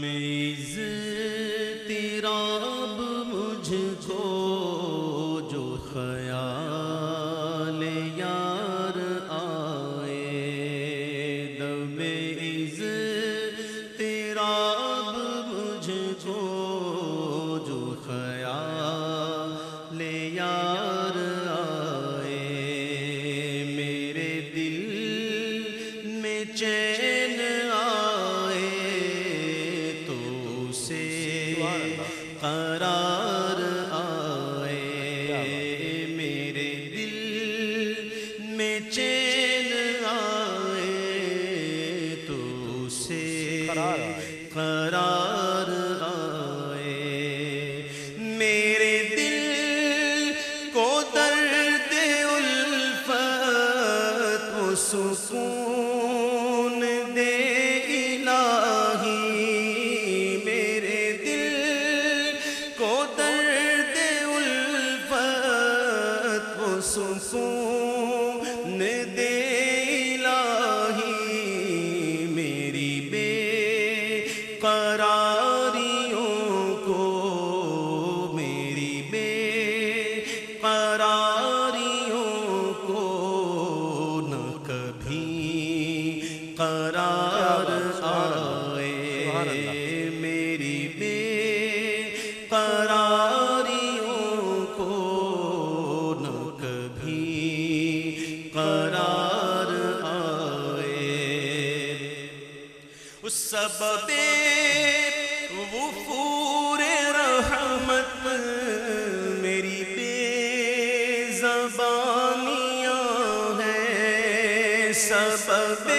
دمیز تیراب مجھ کو جو خیال یار آئے۔ دمیز تیراب مجھ کو جو خیال یار آئے۔ میرے دل میں چین الفت سکون دے الہی میرے دل کو درد الفت و سکون دے الہی میری بے قراریوں سبب وفور رحمت میری بے زبانیاں ہیں سبب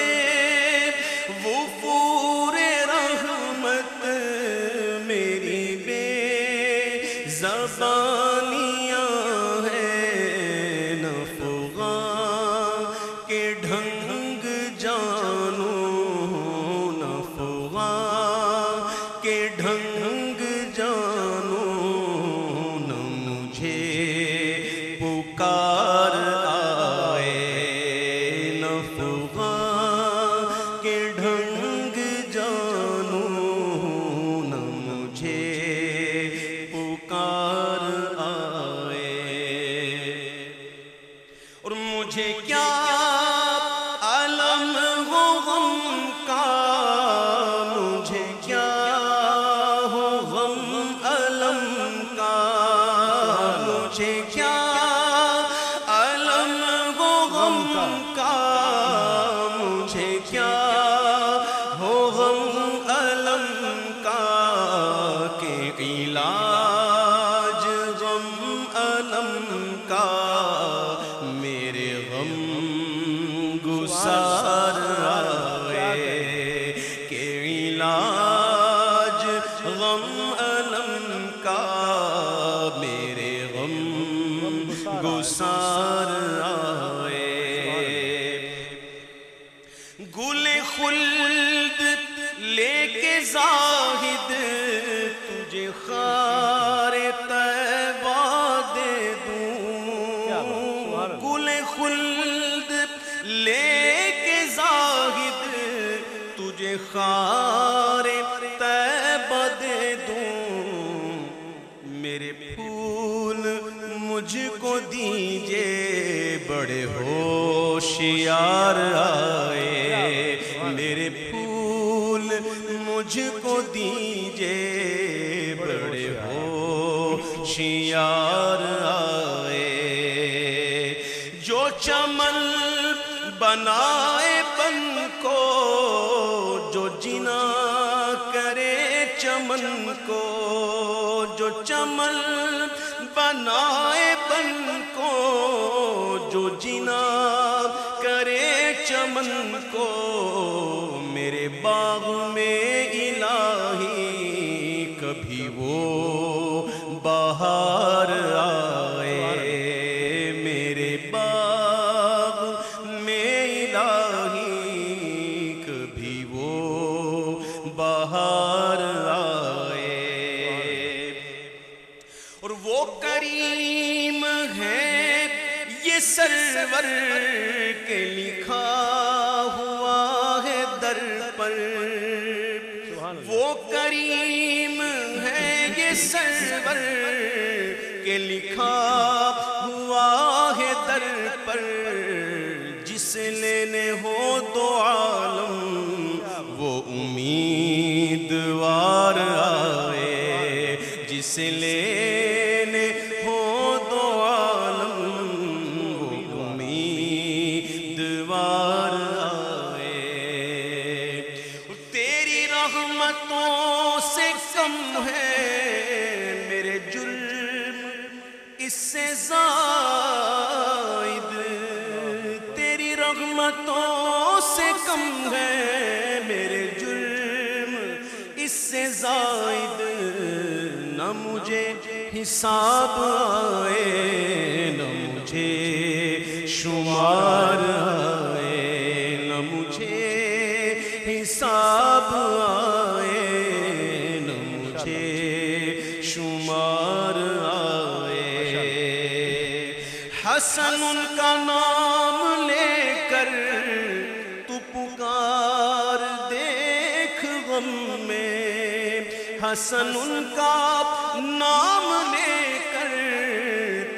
پکار مجھے کیا ہو غم علم کا کہ علاج غم علم کا میرے غم گسار آئے کہ علاج غم علم کا میرے غم گسار آئے زاہد تجھے خار طیبہ دے دوں۔ گل خلد لے مجھ کو دیجیے بڑے ہوشیار آئے۔ جو چمن بنائے بن کو، جو جنا کرے چمن کو، جو چمن بنائے بن کو، جو جنا کرے چمن کو، میرے باغ میں وہ کریم ہے، یہ سرور کے لکھا ہوا ہے در پر۔ وہ کریم ہے، یہ سرور کے لکھا ہوا ہے در پر۔ جسے لینے ہو تو عالم رحمتوں سے کم ہے میرے جرم، اس سے زائد تیری رحمتوں سے کم ہے میرے جرم، اس سے زائد نہ مجھے حساب آئے، نہ مجھے شمار آئے حسن ان کا نام لے کر تو پکار دیکھ غم میں۔ حسن ان کا نام لے کر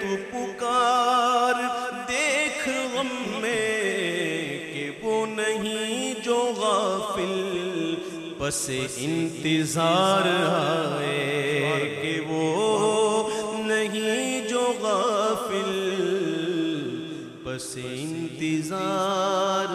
تو پکار دیکھ غم میں کہ وہ نہیں جو غافل، بس انتظار آئے کہ بس انتظار